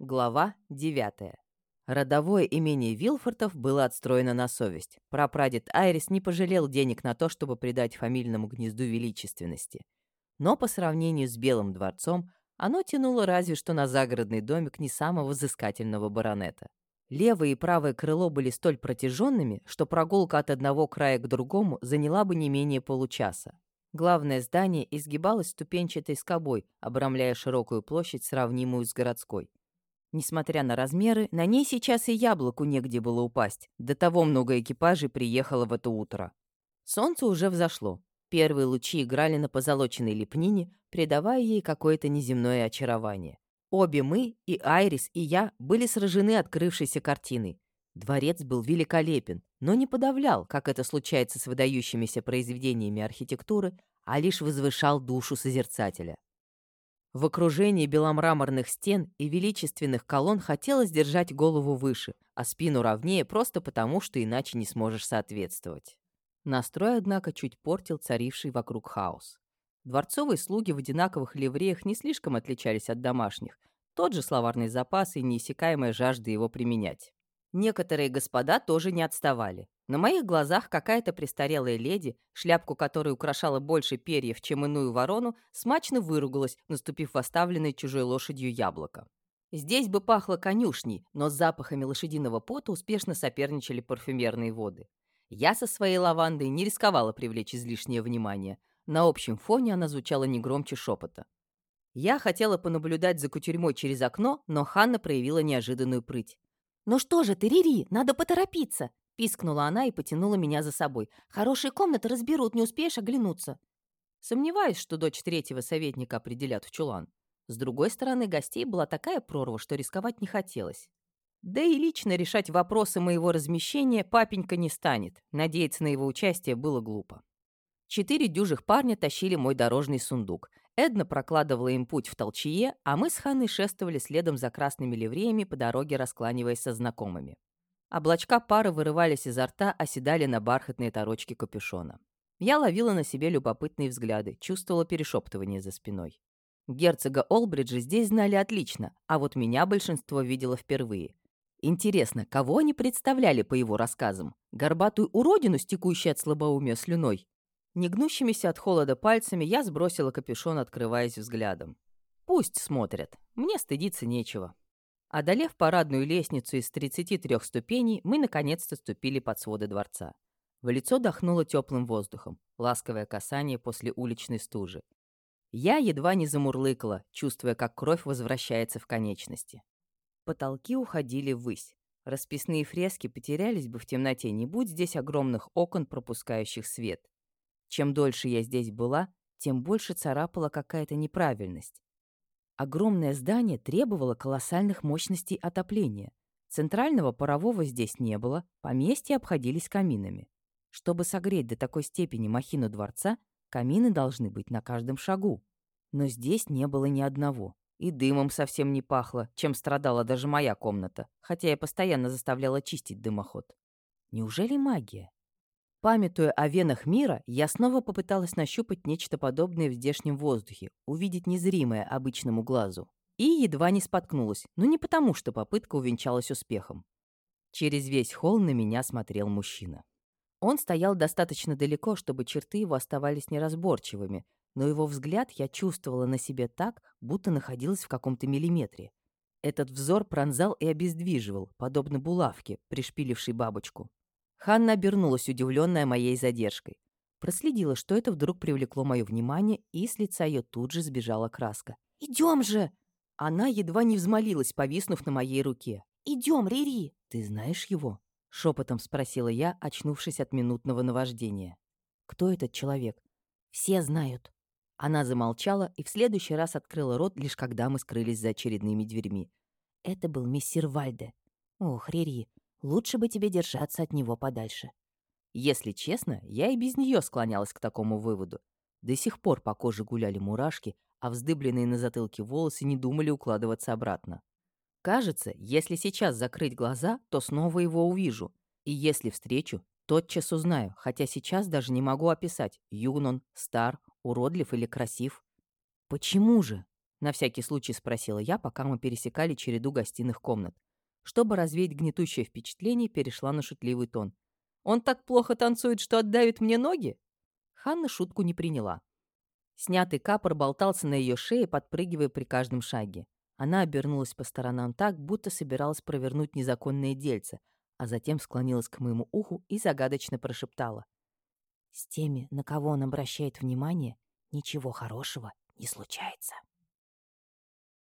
Глава 9. Родовое имение Вилфортов было отстроено на совесть. Прапрадед Айрис не пожалел денег на то, чтобы придать фамильному гнезду величественности. Но по сравнению с Белым дворцом, оно тянуло разве что на загородный домик не самого взыскательного баронета. Левое и правое крыло были столь протяженными, что прогулка от одного края к другому заняла бы не менее получаса. Главное здание изгибалось ступенчатой скобой, обрамляя широкую площадь, сравнимую с городской. Несмотря на размеры, на ней сейчас и яблоку негде было упасть. До того много экипажей приехало в это утро. Солнце уже взошло. Первые лучи играли на позолоченной лепнине, придавая ей какое-то неземное очарование. Обе мы, и Айрис, и я, были сражены открывшейся картиной. Дворец был великолепен, но не подавлял, как это случается с выдающимися произведениями архитектуры, а лишь возвышал душу созерцателя. В окружении беломраморных стен и величественных колонн хотелось держать голову выше, а спину ровнее просто потому, что иначе не сможешь соответствовать. Настрой, однако, чуть портил царивший вокруг хаос. Дворцовые слуги в одинаковых ливреях не слишком отличались от домашних. Тот же словарный запас и неиссякаемая жажда его применять. Некоторые господа тоже не отставали. На моих глазах какая-то престарелая леди, шляпку которой украшала больше перьев, чем иную ворону, смачно выругалась, наступив в оставленное чужой лошадью яблоко. Здесь бы пахло конюшней, но с запахами лошадиного пота успешно соперничали парфюмерные воды. Я со своей лавандой не рисковала привлечь излишнее внимание. На общем фоне она звучала не громче шепота. Я хотела понаблюдать за кутюрьмой через окно, но Ханна проявила неожиданную прыть. «Ну что же ты, Рири, надо поторопиться!» Пискнула она и потянула меня за собой. «Хорошие комнаты разберут, не успеешь оглянуться». Сомневаюсь, что дочь третьего советника определят в чулан. С другой стороны, гостей была такая прорва, что рисковать не хотелось. Да и лично решать вопросы моего размещения папенька не станет. Надеяться на его участие было глупо. Четыре дюжих парня тащили мой дорожный сундук. Эдна прокладывала им путь в толчье, а мы с Ханной шествовали следом за красными ливреями по дороге, раскланиваясь со знакомыми. Облачка пары вырывались изо рта, оседали на бархатные торочки капюшона. Я ловила на себе любопытные взгляды, чувствовала перешептывание за спиной. Герцога Олбриджа здесь знали отлично, а вот меня большинство видело впервые. Интересно, кого они представляли по его рассказам? Горбатую уродину, стекущую от слабоумия слюной? Негнущимися от холода пальцами я сбросила капюшон, открываясь взглядом. Пусть смотрят. Мне стыдиться нечего. Одолев парадную лестницу из 33 ступеней, мы наконец-то ступили под своды дворца. В лицо дохнуло теплым воздухом, ласковое касание после уличной стужи. Я едва не замурлыкала, чувствуя, как кровь возвращается в конечности. Потолки уходили ввысь. Расписные фрески потерялись бы в темноте, не будь здесь огромных окон, пропускающих свет. Чем дольше я здесь была, тем больше царапала какая-то неправильность. Огромное здание требовало колоссальных мощностей отопления. Центрального парового здесь не было, поместья обходились каминами. Чтобы согреть до такой степени махину дворца, камины должны быть на каждом шагу. Но здесь не было ни одного. И дымом совсем не пахло, чем страдала даже моя комната, хотя я постоянно заставляла чистить дымоход. Неужели магия? Памятуя о венах мира, я снова попыталась нащупать нечто подобное в здешнем воздухе, увидеть незримое обычному глазу. И едва не споткнулась, но не потому, что попытка увенчалась успехом. Через весь холл на меня смотрел мужчина. Он стоял достаточно далеко, чтобы черты его оставались неразборчивыми, но его взгляд я чувствовала на себе так, будто находилась в каком-то миллиметре. Этот взор пронзал и обездвиживал, подобно булавке, пришпилившей бабочку. Ханна обернулась, удивленная моей задержкой. Проследила, что это вдруг привлекло мое внимание, и с лица ее тут же сбежала краска. «Идем же!» Она едва не взмолилась, повиснув на моей руке. «Идем, Рири!» «Ты знаешь его?» — шепотом спросила я, очнувшись от минутного наваждения. «Кто этот человек?» «Все знают». Она замолчала и в следующий раз открыла рот, лишь когда мы скрылись за очередными дверьми. Это был мистер Вальде. «Ох, Рири, Лучше бы тебе держаться от него подальше. Если честно, я и без нее склонялась к такому выводу. До сих пор по коже гуляли мурашки, а вздыбленные на затылке волосы не думали укладываться обратно. Кажется, если сейчас закрыть глаза, то снова его увижу. И если встречу, тотчас узнаю, хотя сейчас даже не могу описать, юн он, стар, уродлив или красив. Почему же? На всякий случай спросила я, пока мы пересекали череду гостиных комнат. Чтобы развеять гнетущее впечатление, перешла на шутливый тон. «Он так плохо танцует, что отдавит мне ноги?» Ханна шутку не приняла. Снятый капор болтался на ее шее, подпрыгивая при каждом шаге. Она обернулась по сторонам так, будто собиралась провернуть незаконное дельце, а затем склонилась к моему уху и загадочно прошептала. «С теми, на кого он обращает внимание, ничего хорошего не случается».